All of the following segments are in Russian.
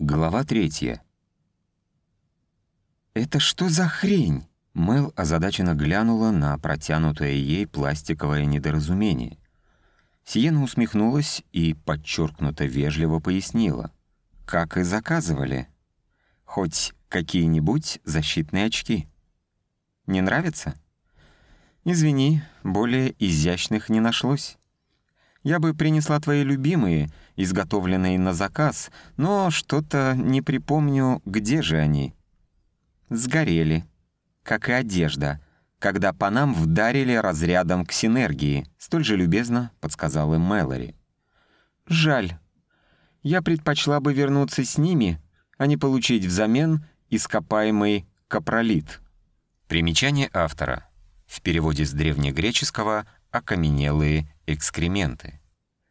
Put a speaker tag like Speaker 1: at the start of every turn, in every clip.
Speaker 1: Глава третья. «Это что за хрень?» Мэл озадаченно глянула на протянутое ей пластиковое недоразумение. Сиена усмехнулась и подчеркнуто вежливо пояснила. «Как и заказывали. Хоть какие-нибудь защитные очки. Не нравится?» «Извини, более изящных не нашлось. Я бы принесла твои любимые, изготовленные на заказ, но что-то не припомню, где же они. Сгорели, как и одежда, когда по нам вдарили разрядом к синергии, столь же любезно подсказала Мэлори. Жаль. Я предпочла бы вернуться с ними, а не получить взамен ископаемый капролит. Примечание автора. В переводе с древнегреческого «окаменелые экскременты».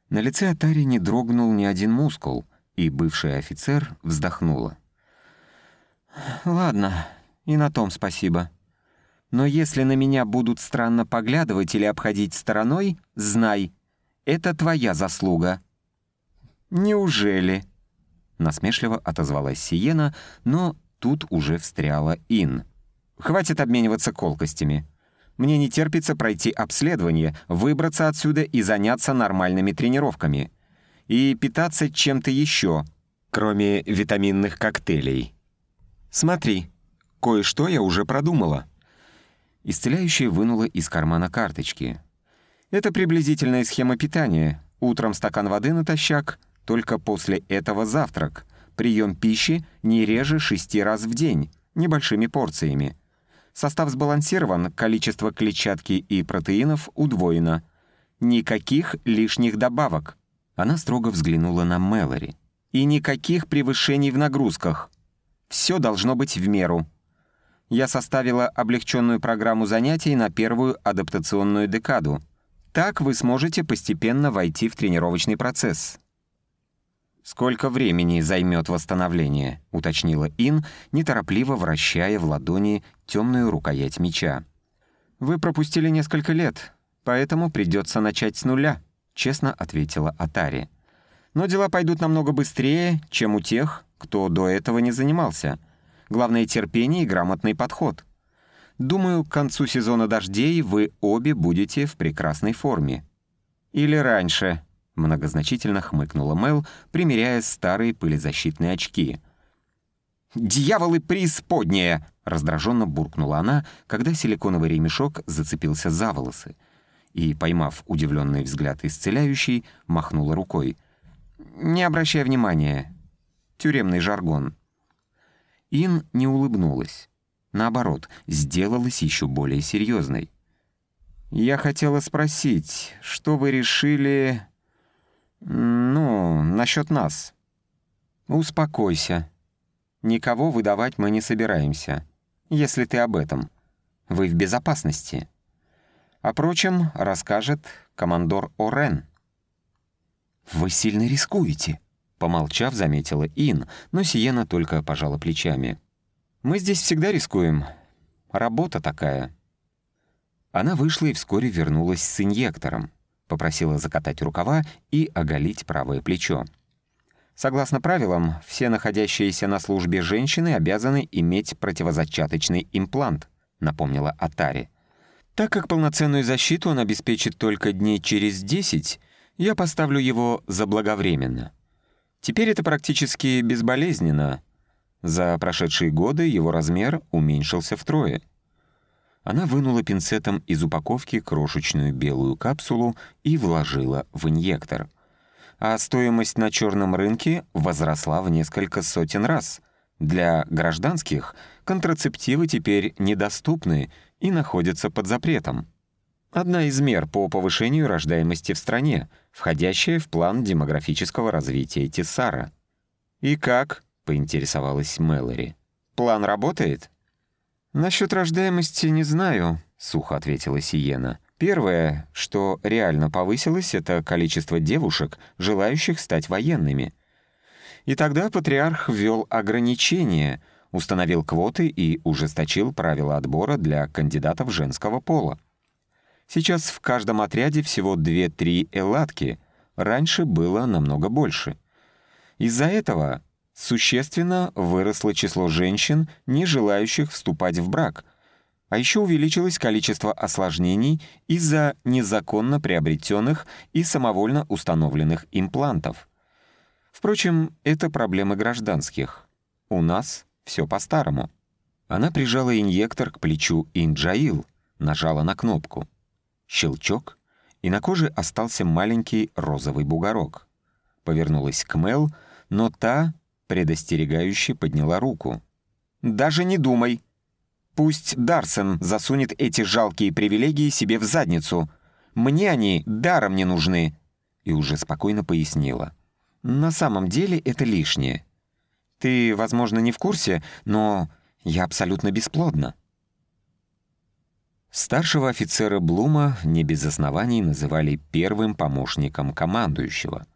Speaker 1: На лице Атари не дрогнул ни один мускул, и бывший офицер вздохнула. «Ладно, и на том спасибо. Но если на меня будут странно поглядывать или обходить стороной, знай, это твоя заслуга». «Неужели?» Насмешливо отозвалась Сиена, но тут уже встряла Ин. «Хватит обмениваться колкостями. Мне не терпится пройти обследование, выбраться отсюда и заняться нормальными тренировками. И питаться чем-то еще, кроме витаминных коктейлей. Смотри, кое-что я уже продумала». Исцеляющая вынула из кармана карточки. «Это приблизительная схема питания. Утром стакан воды натощак, только после этого завтрак. Прием пищи не реже шести раз в день, небольшими порциями. Состав сбалансирован, количество клетчатки и протеинов удвоено. Никаких лишних добавок. Она строго взглянула на Мэлори. И никаких превышений в нагрузках. Все должно быть в меру. Я составила облегченную программу занятий на первую адаптационную декаду. Так вы сможете постепенно войти в тренировочный процесс. «Сколько времени займет восстановление?» — уточнила Ин, неторопливо вращая в ладони темную рукоять меча. «Вы пропустили несколько лет, поэтому придется начать с нуля», — честно ответила Атари. «Но дела пойдут намного быстрее, чем у тех, кто до этого не занимался. Главное — терпение и грамотный подход. Думаю, к концу сезона дождей вы обе будете в прекрасной форме. Или раньше», Многозначительно хмыкнула Мэл, примеряя старые пылезащитные очки. «Дьяволы преисподние!» — раздраженно буркнула она, когда силиконовый ремешок зацепился за волосы. И, поймав удивленный взгляд исцеляющий, махнула рукой. «Не обращай внимания. Тюремный жаргон». Ин не улыбнулась. Наоборот, сделалась еще более серьезной. «Я хотела спросить, что вы решили...» «Ну, насчет нас». «Успокойся. Никого выдавать мы не собираемся, если ты об этом. Вы в безопасности». О прочем расскажет командор Орен. «Вы сильно рискуете», — помолчав, заметила Ин, но Сиена только пожала плечами. «Мы здесь всегда рискуем. Работа такая». Она вышла и вскоре вернулась с инъектором. Попросила закатать рукава и оголить правое плечо. Согласно правилам, все находящиеся на службе женщины обязаны иметь противозачаточный имплант, напомнила Атари. Так как полноценную защиту он обеспечит только дней через 10, я поставлю его заблаговременно. Теперь это практически безболезненно. За прошедшие годы его размер уменьшился втрое. Она вынула пинцетом из упаковки крошечную белую капсулу и вложила в инъектор. А стоимость на черном рынке возросла в несколько сотен раз. Для гражданских контрацептивы теперь недоступны и находятся под запретом. Одна из мер по повышению рождаемости в стране, входящая в план демографического развития Тессара. «И как?» — поинтересовалась Мэлори. «План работает?» «Насчет рождаемости не знаю», — сухо ответила Сиена. «Первое, что реально повысилось, это количество девушек, желающих стать военными. И тогда патриарх ввел ограничения, установил квоты и ужесточил правила отбора для кандидатов женского пола. Сейчас в каждом отряде всего 2-3 элатки, раньше было намного больше. Из-за этого Существенно выросло число женщин, не желающих вступать в брак, а еще увеличилось количество осложнений из-за незаконно приобретенных и самовольно установленных имплантов. Впрочем, это проблемы гражданских. У нас все по-старому. Она прижала инъектор к плечу Инджаил, нажала на кнопку. Щелчок, и на коже остался маленький розовый бугорок. Повернулась к Мел, но та предостерегающе подняла руку. «Даже не думай. Пусть Дарсен засунет эти жалкие привилегии себе в задницу. Мне они даром не нужны». И уже спокойно пояснила. «На самом деле это лишнее. Ты, возможно, не в курсе, но я абсолютно бесплодна». Старшего офицера Блума не без оснований называли первым помощником командующего.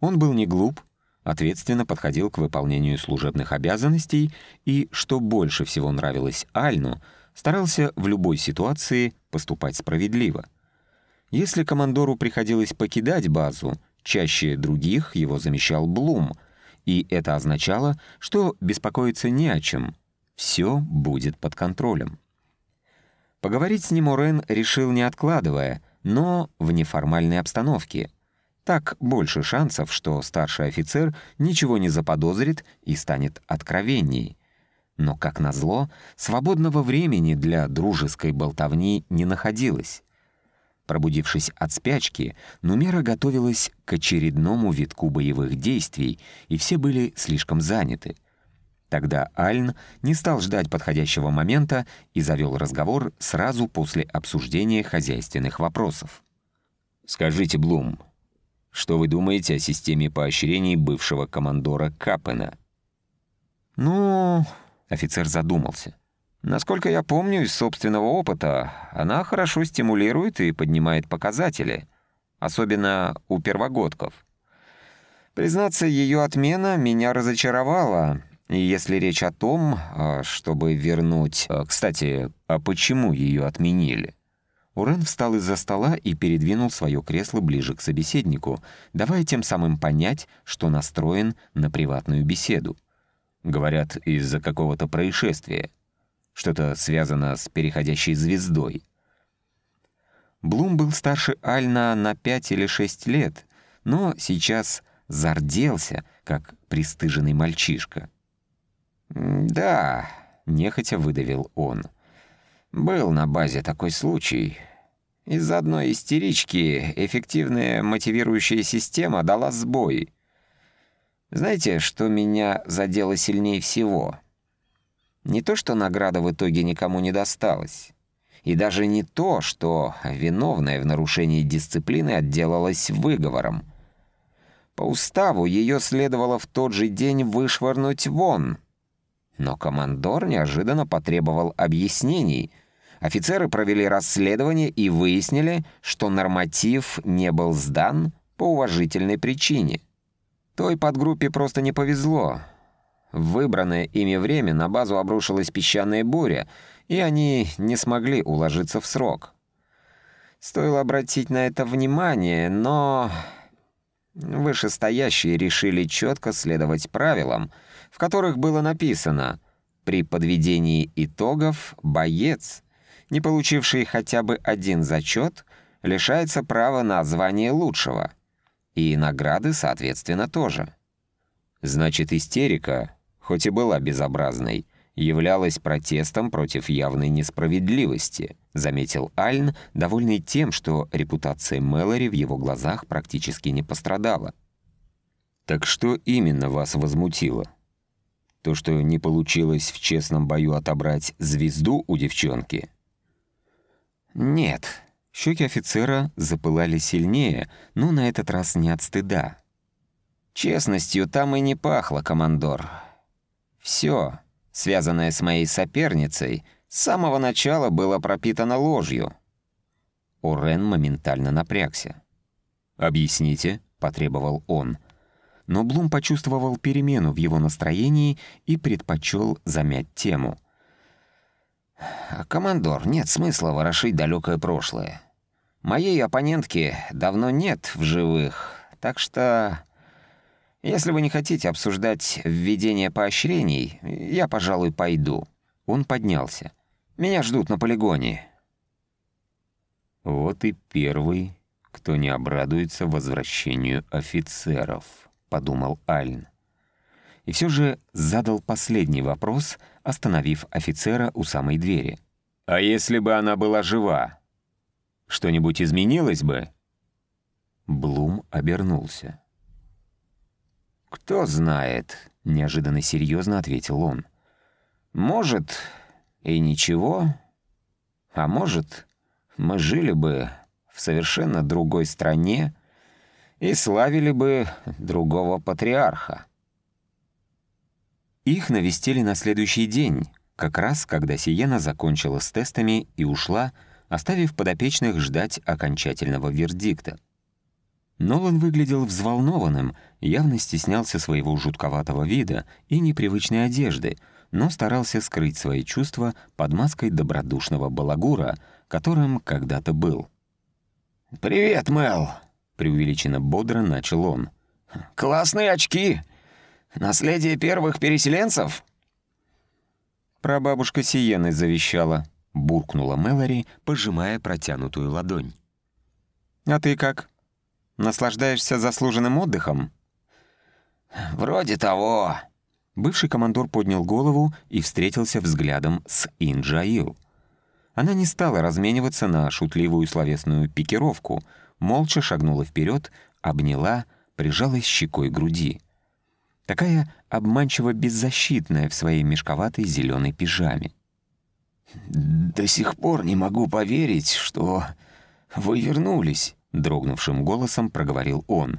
Speaker 1: Он был не глуп, ответственно подходил к выполнению служебных обязанностей и, что больше всего нравилось Альну, старался в любой ситуации поступать справедливо. Если командору приходилось покидать базу, чаще других его замещал Блум, и это означало, что беспокоиться не о чем, все будет под контролем. Поговорить с ним Урен решил не откладывая, но в неформальной обстановке. Так больше шансов, что старший офицер ничего не заподозрит и станет откровенней. Но, как назло, свободного времени для дружеской болтовни не находилось. Пробудившись от спячки, Нумера готовилась к очередному витку боевых действий, и все были слишком заняты — Тогда Альн не стал ждать подходящего момента и завел разговор сразу после обсуждения хозяйственных вопросов. «Скажите, Блум, что вы думаете о системе поощрений бывшего командора Капена?» «Ну...» — офицер задумался. «Насколько я помню из собственного опыта, она хорошо стимулирует и поднимает показатели, особенно у первогодков. Признаться, ее отмена меня разочаровала» И если речь о том, а, чтобы вернуть... А, кстати, а почему ее отменили? Урен встал из-за стола и передвинул свое кресло ближе к собеседнику, давая тем самым понять, что настроен на приватную беседу. Говорят, из-за какого-то происшествия. Что-то связано с переходящей звездой. Блум был старше Альна на пять или шесть лет, но сейчас зарделся, как пристыженный мальчишка. «Да», — нехотя выдавил он. «Был на базе такой случай. Из-за одной истерички эффективная мотивирующая система дала сбой. Знаете, что меня задело сильнее всего? Не то, что награда в итоге никому не досталась». И даже не то, что виновная в нарушении дисциплины отделалась выговором. По уставу ее следовало в тот же день вышвырнуть вон — но командор неожиданно потребовал объяснений. Офицеры провели расследование и выяснили, что норматив не был сдан по уважительной причине. Той подгруппе просто не повезло. В выбранное ими время на базу обрушилась песчаная буря, и они не смогли уложиться в срок. Стоило обратить на это внимание, но... Вышестоящие решили четко следовать правилам — в которых было написано «При подведении итогов боец, не получивший хотя бы один зачет, лишается права на звание лучшего». И награды, соответственно, тоже. Значит, истерика, хоть и была безобразной, являлась протестом против явной несправедливости, заметил Альн, довольный тем, что репутация Мэлори в его глазах практически не пострадала. «Так что именно вас возмутило?» То, что не получилось в честном бою отобрать звезду у девчонки? Нет. Щеки офицера запылали сильнее, но на этот раз не от стыда. Честностью там и не пахло, командор. Все, связанное с моей соперницей, с самого начала было пропитано ложью. Орен моментально напрягся. «Объясните», — потребовал он, — но Блум почувствовал перемену в его настроении и предпочел замять тему. «Командор, нет смысла ворошить далекое прошлое. Моей оппонентки давно нет в живых, так что Если вы не хотите обсуждать введение поощрений, я, пожалуй, пойду». Он поднялся. «Меня ждут на полигоне».
Speaker 2: «Вот и первый, кто не обрадуется возвращению офицеров», — подумал Альн. И все же задал последний вопрос, остановив офицера у самой двери. «А если бы она была жива, что-нибудь изменилось бы?» Блум обернулся.
Speaker 1: «Кто знает», — неожиданно серьезно ответил он. «Может, и ничего, а может, мы жили бы в совершенно другой стране и славили бы другого патриарха».
Speaker 2: Их навестили на следующий день, как раз когда Сиена закончила с тестами и ушла, оставив подопечных ждать окончательного вердикта. Нолан выглядел взволнованным, явно стеснялся своего жутковатого вида и непривычной одежды, но старался скрыть свои чувства под маской добродушного балагура, которым когда-то был.
Speaker 3: «Привет, Мел!»
Speaker 2: — преувеличенно бодро начал он.
Speaker 3: «Классные очки! Наследие первых переселенцев?»
Speaker 1: «Прабабушка Сиены завещала», —
Speaker 2: буркнула Мэлори, пожимая протянутую ладонь.
Speaker 1: «А ты как?» Наслаждаешься заслуженным отдыхом?»
Speaker 3: «Вроде того».
Speaker 2: Бывший командор поднял голову и встретился взглядом с Инджаил. Она не стала размениваться на шутливую словесную пикировку, молча шагнула вперед, обняла, прижалась щекой груди. Такая обманчиво беззащитная в своей мешковатой зеленой пижаме.
Speaker 3: «До сих пор не могу поверить, что вы вернулись».
Speaker 2: — дрогнувшим голосом проговорил он.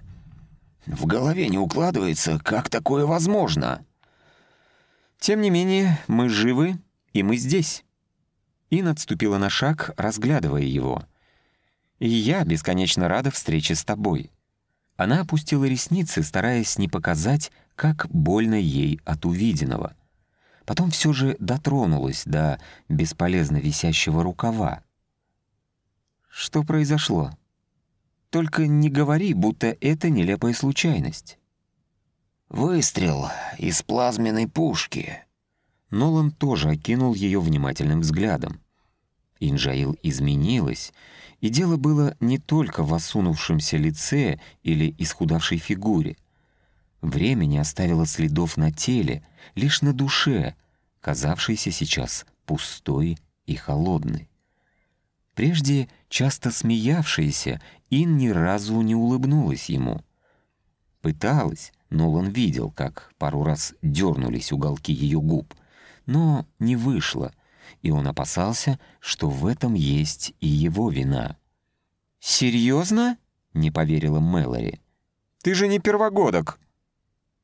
Speaker 3: «В голове не укладывается, как такое возможно?»
Speaker 1: «Тем не менее, мы живы, и мы здесь». Ин отступила на шаг, разглядывая его. «И я бесконечно рада встрече с тобой». Она опустила ресницы, стараясь не показать, как больно ей от увиденного. Потом все же дотронулась до бесполезно висящего рукава. «Что произошло?» Только не говори, будто это нелепая случайность».
Speaker 3: «Выстрел из плазменной пушки».
Speaker 2: Нолан тоже окинул ее внимательным взглядом. Инжаил изменилась, и дело было не только в осунувшемся лице или исхудавшей фигуре. Время не оставило следов на теле, лишь на душе, казавшейся сейчас пустой и холодной. Прежде часто смеявшаяся, Ин ни разу не улыбнулась ему. Пыталась, но он видел, как пару раз дернулись уголки ее губ, но не вышло, и он опасался, что в этом есть и его вина.
Speaker 1: «Серьезно?» — не поверила Мэлори. «Ты же не первогодок.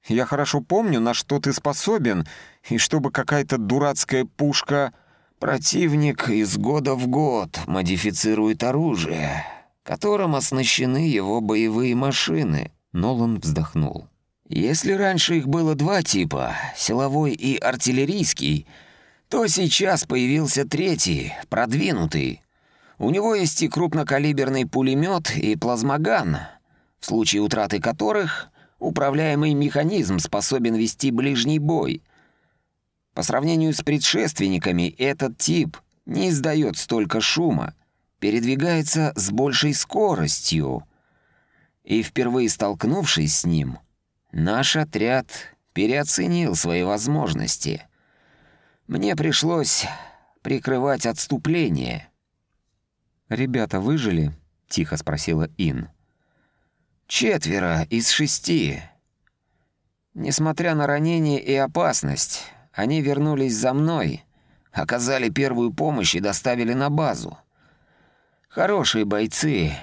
Speaker 1: Я хорошо помню, на что ты способен, и чтобы какая-то дурацкая пушка...»
Speaker 3: Противник из года в год модифицирует оружие, которым оснащены его боевые машины.
Speaker 2: Нолан вздохнул.
Speaker 3: Если раньше их было два типа, силовой и артиллерийский, то сейчас появился третий, продвинутый. У него есть и крупнокалиберный пулемет, и плазмоган, в случае утраты которых управляемый механизм способен вести ближний бой — по сравнению с предшественниками, этот тип не издает столько шума, передвигается с большей скоростью. И впервые столкнувшись с ним, наш отряд переоценил свои возможности. Мне пришлось прикрывать отступление.
Speaker 1: «Ребята выжили?» — тихо спросила Ин.
Speaker 3: «Четверо из шести. Несмотря на ранение и опасность, они вернулись за мной, оказали первую помощь и доставили на базу. Хорошие бойцы.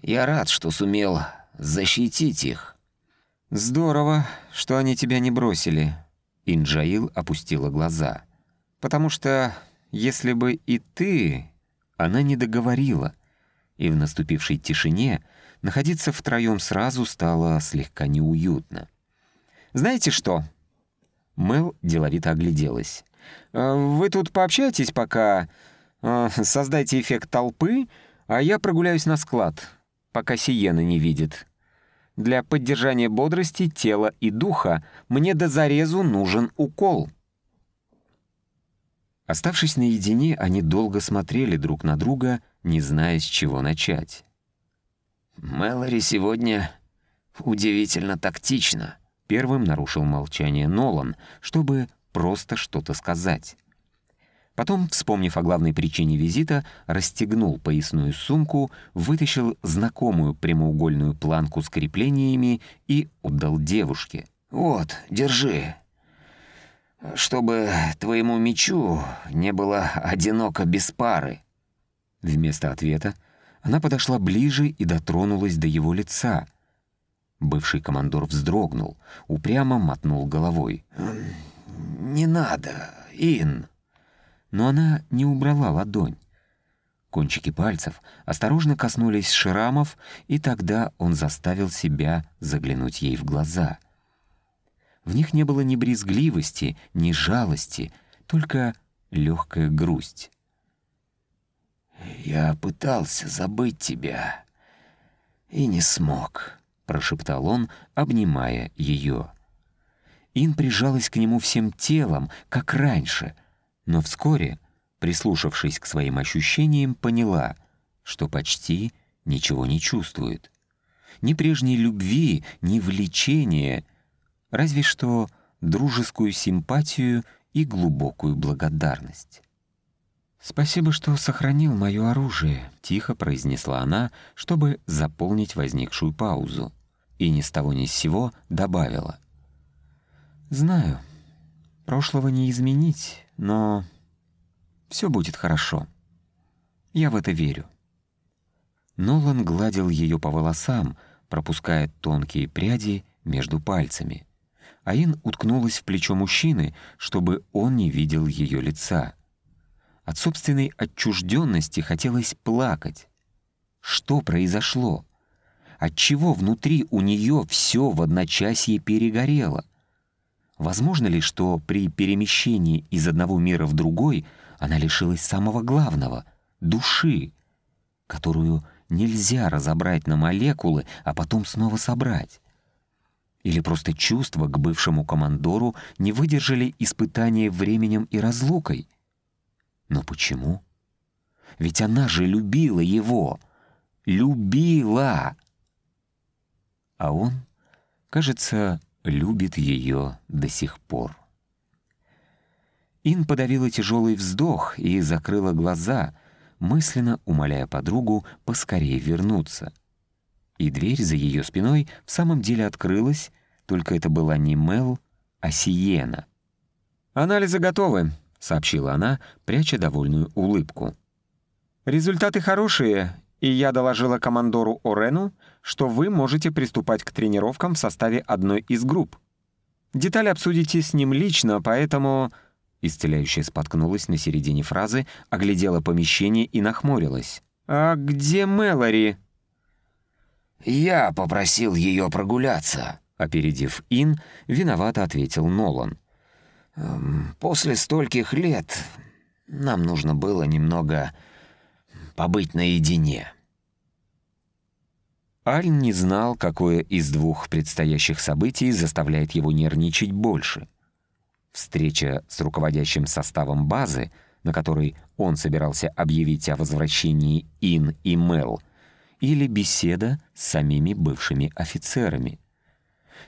Speaker 3: Я рад, что сумел защитить их.
Speaker 1: Здорово, что они тебя не бросили. Инджаил опустила глаза. Потому что если бы и ты...
Speaker 2: Она не договорила, и в наступившей тишине находиться втроем сразу стало слегка неуютно.
Speaker 1: «Знаете что?»
Speaker 2: Мэл деловито огляделась.
Speaker 1: «Э, «Вы тут пообщайтесь пока, э, создайте эффект толпы, а я прогуляюсь на склад, пока Сиена не видит. Для поддержания бодрости тела и духа мне до зарезу нужен укол».
Speaker 2: Оставшись наедине, они долго смотрели друг на друга, не зная, с чего начать.
Speaker 3: «Мэлори сегодня удивительно тактична», —
Speaker 2: первым нарушил молчание Нолан, чтобы просто что-то сказать. Потом, вспомнив о главной причине визита, расстегнул поясную сумку, вытащил знакомую прямоугольную планку с креплениями и отдал девушке.
Speaker 3: «Вот, держи. Чтобы твоему мечу не было одиноко без пары».
Speaker 2: Вместо ответа она подошла ближе и дотронулась до его лица. Бывший командор вздрогнул, упрямо мотнул головой.
Speaker 3: «Не надо, Ин»,
Speaker 2: но она не убрала ладонь. Кончики пальцев осторожно коснулись шрамов, и тогда он заставил себя заглянуть ей в глаза. В них не было ни брезгливости, ни жалости, только легкая грусть.
Speaker 3: «Я пытался забыть тебя и не смог», — прошептал он, обнимая ее.
Speaker 2: Ин прижалась к нему всем телом, как раньше — но вскоре, прислушавшись к своим ощущениям, поняла, что почти ничего не чувствует. Ни прежней любви, ни влечения, разве что дружескую симпатию и глубокую благодарность. «Спасибо, что сохранил мое оружие», — тихо произнесла она, чтобы заполнить возникшую паузу. И ни с того ни с сего добавила. «Знаю, прошлого не изменить, но все будет хорошо. Я в это верю. Нолан гладил ее по волосам, пропуская тонкие пряди между пальцами. Аин уткнулась в плечо мужчины, чтобы он не видел ее лица. От собственной отчужденности хотелось плакать. Что произошло? Отчего внутри у нее все в одночасье перегорело? Возможно ли, что при перемещении из одного мира в другой она лишилась самого главного — души, которую нельзя разобрать на молекулы, а потом снова собрать? Или просто чувства к бывшему командору не выдержали испытания временем и разлукой? Но почему? Ведь она же любила его. Любила! А он, кажется, любит ее до сих пор. Ин подавила тяжелый вздох и закрыла глаза, мысленно умоляя подругу поскорее вернуться. И дверь за ее спиной в самом деле открылась, только это была не Мел, а Сиена.
Speaker 1: «Анализы готовы», — сообщила она, пряча довольную улыбку. «Результаты хорошие, и я доложила командору Орену, что вы можете приступать к тренировкам в составе одной из групп. Детали обсудите с ним лично, поэтому...» Исцеляющая споткнулась на середине фразы, оглядела помещение и нахмурилась. «А где Мэлори?»
Speaker 3: «Я попросил ее прогуляться», —
Speaker 2: опередив Ин, виновато ответил Нолан.
Speaker 3: «Эм, «После стольких лет нам нужно было немного побыть наедине».
Speaker 2: Аль не знал, какое из двух предстоящих событий заставляет его нервничать больше. Встреча с руководящим составом базы, на которой он собирался объявить о возвращении Ин и Мел, или беседа с самими бывшими офицерами.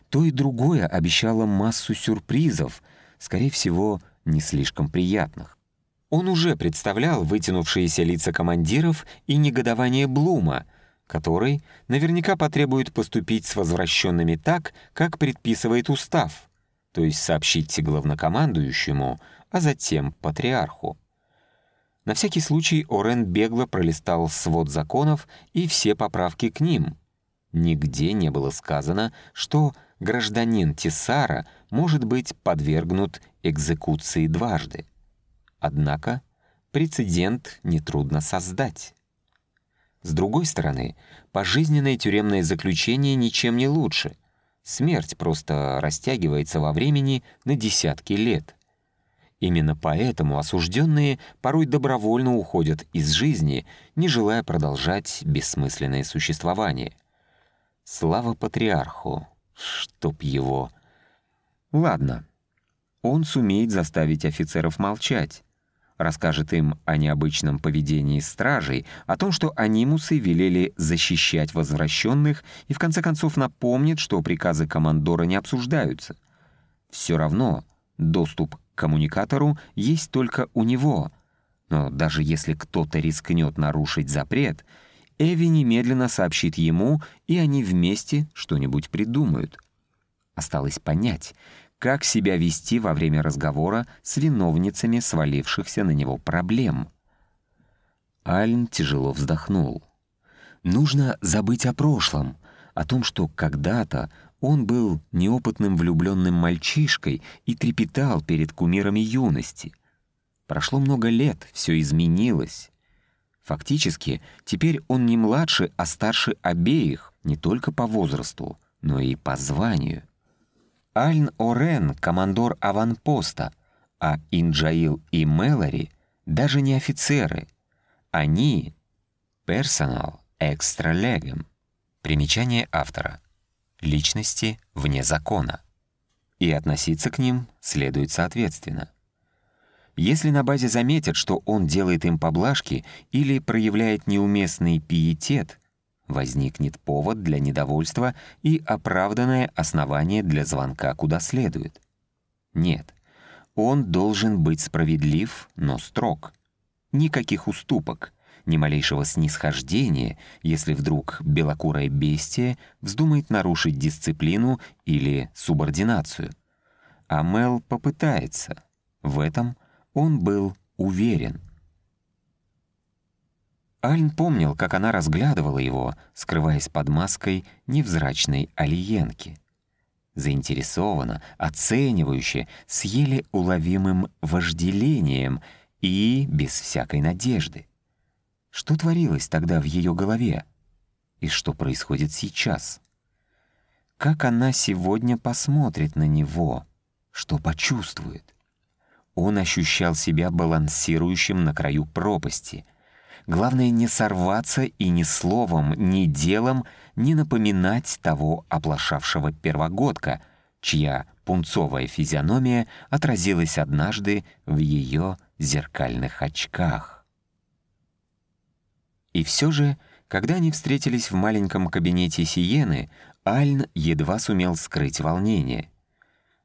Speaker 2: То и другое обещало массу сюрпризов, скорее всего, не слишком приятных. Он уже представлял вытянувшиеся лица командиров и негодование Блума, который наверняка потребует поступить с возвращенными так, как предписывает устав, то есть сообщить главнокомандующему, а затем патриарху. На всякий случай Орен бегло пролистал свод законов и все поправки к ним. Нигде не было сказано, что гражданин Тесара может быть подвергнут экзекуции дважды. Однако прецедент нетрудно создать. С другой стороны, пожизненное тюремное заключение ничем не лучше. Смерть просто растягивается во времени на десятки лет. Именно поэтому осужденные порой добровольно уходят из жизни, не желая продолжать бессмысленное существование. Слава патриарху, чтоб его...
Speaker 1: Ладно, он сумеет заставить офицеров молчать, расскажет им о необычном поведении стражей, о том, что анимусы велели защищать возвращенных и в конце концов напомнит, что приказы командора не обсуждаются. Все равно доступ к коммуникатору есть только у него, но даже если кто-то рискнет нарушить запрет, Эви немедленно сообщит ему, и они вместе что-нибудь придумают. Осталось понять, как себя вести во время разговора с виновницами свалившихся на него проблем.
Speaker 2: Альн тяжело вздохнул. Нужно забыть о прошлом, о том, что когда-то он был неопытным влюбленным мальчишкой и трепетал перед кумирами юности. Прошло много лет, все изменилось. Фактически, теперь он не младше, а старше обеих, не только по возрасту, но и по званию. Альн Орен — командор аванпоста, а Инджаил и Мэлори — даже не офицеры. Они — персонал экстралегем. Примечание автора. Личности вне закона. И относиться к ним следует соответственно. Если на базе заметят, что он делает им поблажки или проявляет неуместный пиетет, возникнет повод для недовольства и оправданное основание для звонка куда следует. Нет, он должен быть справедлив, но строг. Никаких уступок, ни малейшего снисхождения, если вдруг белокурое бестие вздумает нарушить дисциплину или субординацию. А Мел попытается. В этом он был уверен — Альн помнил, как она разглядывала его, скрываясь под маской невзрачной алиенки. Заинтересованно, оценивающе, с еле уловимым вожделением и без всякой надежды. Что творилось тогда в ее голове? И что происходит сейчас? Как она сегодня посмотрит на него? Что почувствует? Он ощущал себя балансирующим на краю пропасти — Главное не сорваться и ни словом, ни делом не напоминать того оплошавшего первогодка, чья пунцовая физиономия отразилась однажды в ее зеркальных очках. И все же, когда они встретились в маленьком кабинете Сиены, Альн едва сумел скрыть волнение.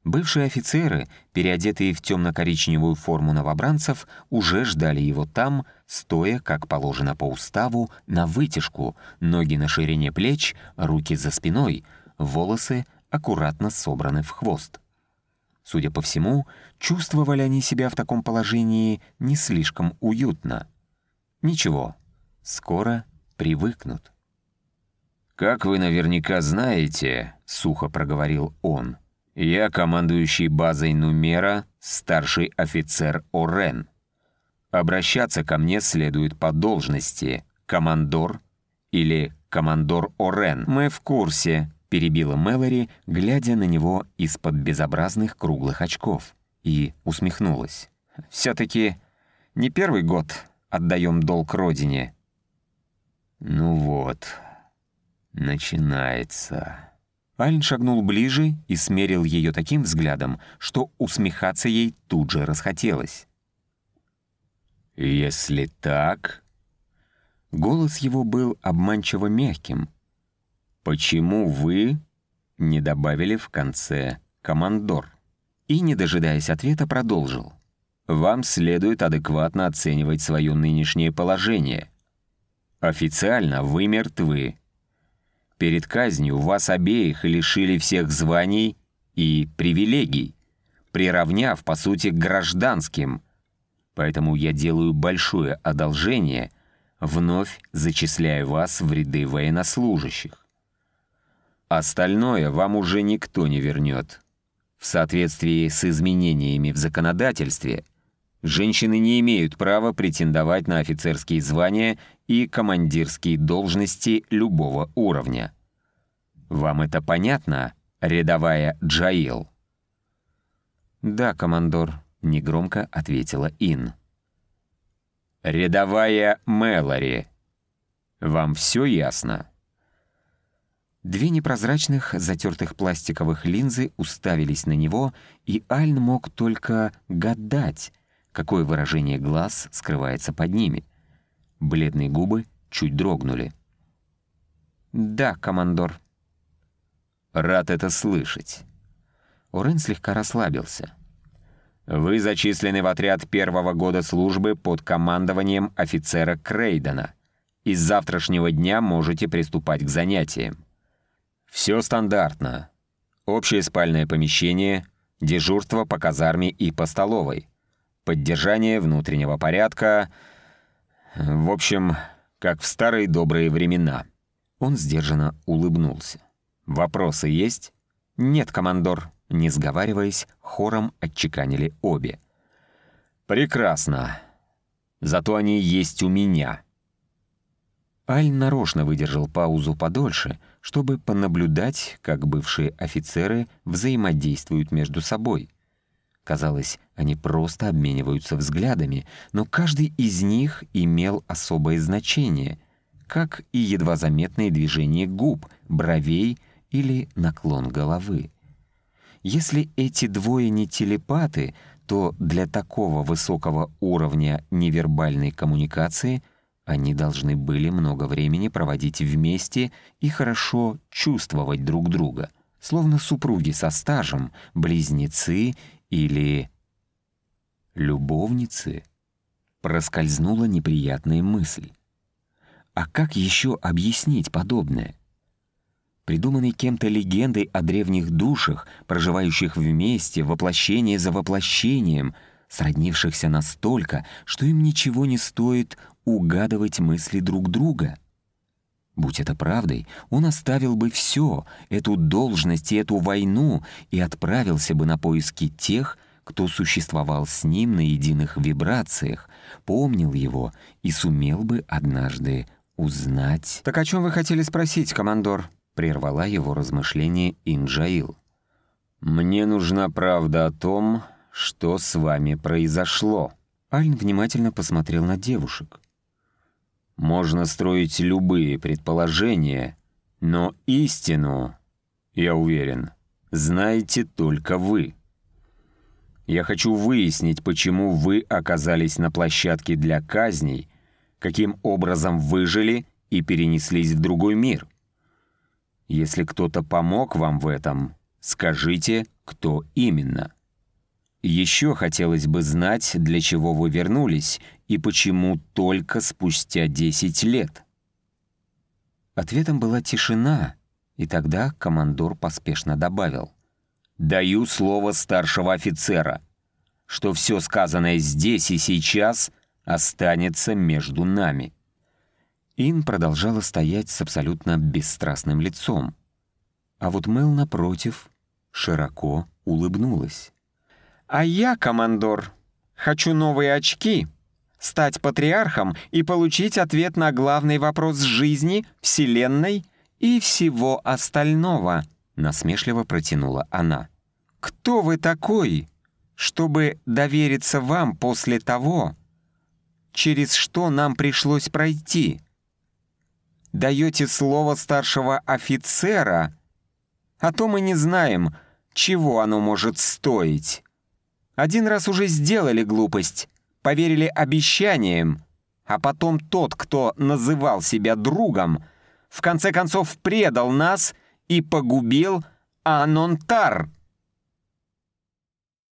Speaker 2: Бывшие офицеры, переодетые в темно-коричневую форму новобранцев, уже ждали его там, стоя, как положено по уставу, на вытяжку, ноги на ширине плеч, руки за спиной, волосы аккуратно собраны в хвост. Судя по всему, чувствовали они себя в таком положении не слишком уютно. Ничего, скоро привыкнут.
Speaker 3: «Как вы наверняка знаете», — сухо проговорил он, — я командующий базой Нумера, старший офицер Орен. Обращаться ко мне следует по должности командор или командор Орен.
Speaker 1: Мы в курсе, перебила Мэлори, глядя на него из-под безобразных круглых очков, и усмехнулась. Все-таки не первый год отдаем долг родине.
Speaker 3: Ну вот, начинается.
Speaker 1: Альн шагнул ближе и смерил ее таким взглядом, что усмехаться ей тут же расхотелось.
Speaker 3: «Если так...»
Speaker 1: Голос его был обманчиво мягким. «Почему вы не добавили в конце «командор»?» И, не дожидаясь ответа, продолжил. «Вам следует адекватно оценивать свое нынешнее положение. Официально вы мертвы, Перед казнью вас обеих лишили всех званий и привилегий, приравняв, по сути, к гражданским. Поэтому я делаю большое одолжение, вновь зачисляя вас в ряды военнослужащих. Остальное вам уже никто не вернет. В соответствии с изменениями в законодательстве, женщины не имеют права претендовать на офицерские звания и командирские должности любого уровня. Вам это понятно, рядовая Джаил?»
Speaker 2: «Да, командор», — негромко ответила Ин.
Speaker 1: «Рядовая Мэлори, вам все ясно?»
Speaker 2: Две непрозрачных, затертых пластиковых линзы уставились на него, и Альн мог только гадать, какое выражение глаз скрывается под ними. Бледные губы чуть дрогнули.
Speaker 1: «Да, командор».
Speaker 2: «Рад это слышать». Орен слегка расслабился. «Вы зачислены в отряд первого года службы под командованием офицера Крейдена. И с завтрашнего дня можете приступать к занятиям. Все стандартно. Общее спальное помещение, дежурство по казарме и по столовой, поддержание внутреннего порядка. В общем, как в старые добрые времена. Он сдержанно улыбнулся. «Вопросы есть?»
Speaker 1: «Нет, командор», —
Speaker 2: не сговариваясь, хором отчеканили обе. «Прекрасно. Зато они есть у меня». Аль нарочно выдержал паузу подольше, чтобы понаблюдать, как бывшие офицеры взаимодействуют между собой. Казалось, они просто обмениваются взглядами, но каждый из них имел особое значение, как и едва заметные движения губ, бровей или наклон головы. Если эти двое не телепаты, то для такого высокого уровня невербальной коммуникации — они должны были много времени проводить вместе и хорошо чувствовать друг друга, словно супруги со стажем, близнецы или... любовницы. Проскользнула неприятная мысль. А как еще объяснить подобное? Придуманной кем-то легендой о древних душах, проживающих вместе, воплощение за воплощением — сроднившихся настолько, что им ничего не стоит угадывать мысли друг друга. Будь это правдой, он оставил бы все, эту должность и эту войну, и отправился бы на поиски тех, кто существовал с ним на единых вибрациях, помнил его и сумел бы однажды узнать...
Speaker 1: «Так о чем вы хотели спросить, командор?»
Speaker 2: — прервала его размышление Инджаил. «Мне нужна правда о том, что с вами произошло?» Альн внимательно посмотрел на девушек. «Можно строить любые предположения, но истину, я уверен, знаете только вы. Я хочу выяснить, почему вы оказались на площадке для казней, каким образом выжили и перенеслись в другой мир. Если кто-то помог вам в этом, скажите, кто именно». Еще хотелось бы знать, для чего вы вернулись и почему только спустя 10 лет. Ответом была тишина, и тогда командор поспешно добавил. «Даю слово старшего офицера, что все сказанное здесь и сейчас останется между нами». Ин продолжала стоять с абсолютно бесстрастным лицом. А вот Мел, напротив, широко улыбнулась.
Speaker 1: А я, командор, хочу новые очки, стать патриархом и получить ответ на главный вопрос жизни, Вселенной и всего остального», — насмешливо протянула она. «Кто вы такой, чтобы довериться вам после того, через что нам пришлось пройти? Даете слово старшего офицера, а то мы не знаем, чего оно может стоить». Один раз уже сделали глупость, поверили обещаниям, а потом тот, кто называл себя другом, в конце концов предал нас и погубил Анонтар.